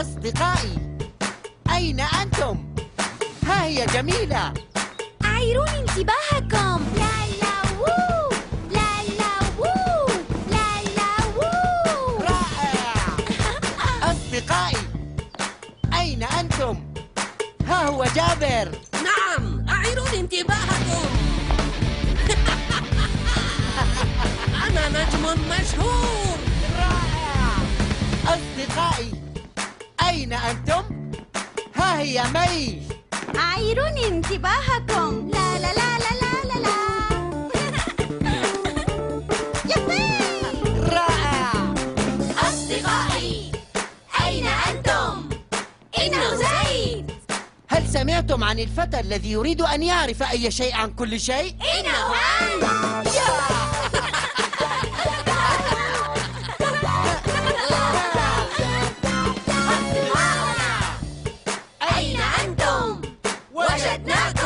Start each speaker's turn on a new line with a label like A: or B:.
A: أصدقائي أين أنتم؟ ها هي جميلة.
B: أعيروني انتباهكم. لا لا وو. لا لا وو. لا لا وو.
A: رائع. أصدقائي أين أنتم؟ ها هو جابر.
C: نعم أعيروني انتباهكم. أنا نجم مشهور.
A: رائع. أصدقائي أين أنتم؟ ها هي مي.
B: أعيروني انتباهكم. لا لا لا لا لا لا لا. يبي.
A: رائع.
B: أصدقائي أين أنتم؟ إنه زيد
A: هل سمعتم عن الفتى الذي يريد أن يعرف أي شيء عن كل شيء؟
B: إنه أنت أين أنتم؟ وجدناكم يا أصدقاء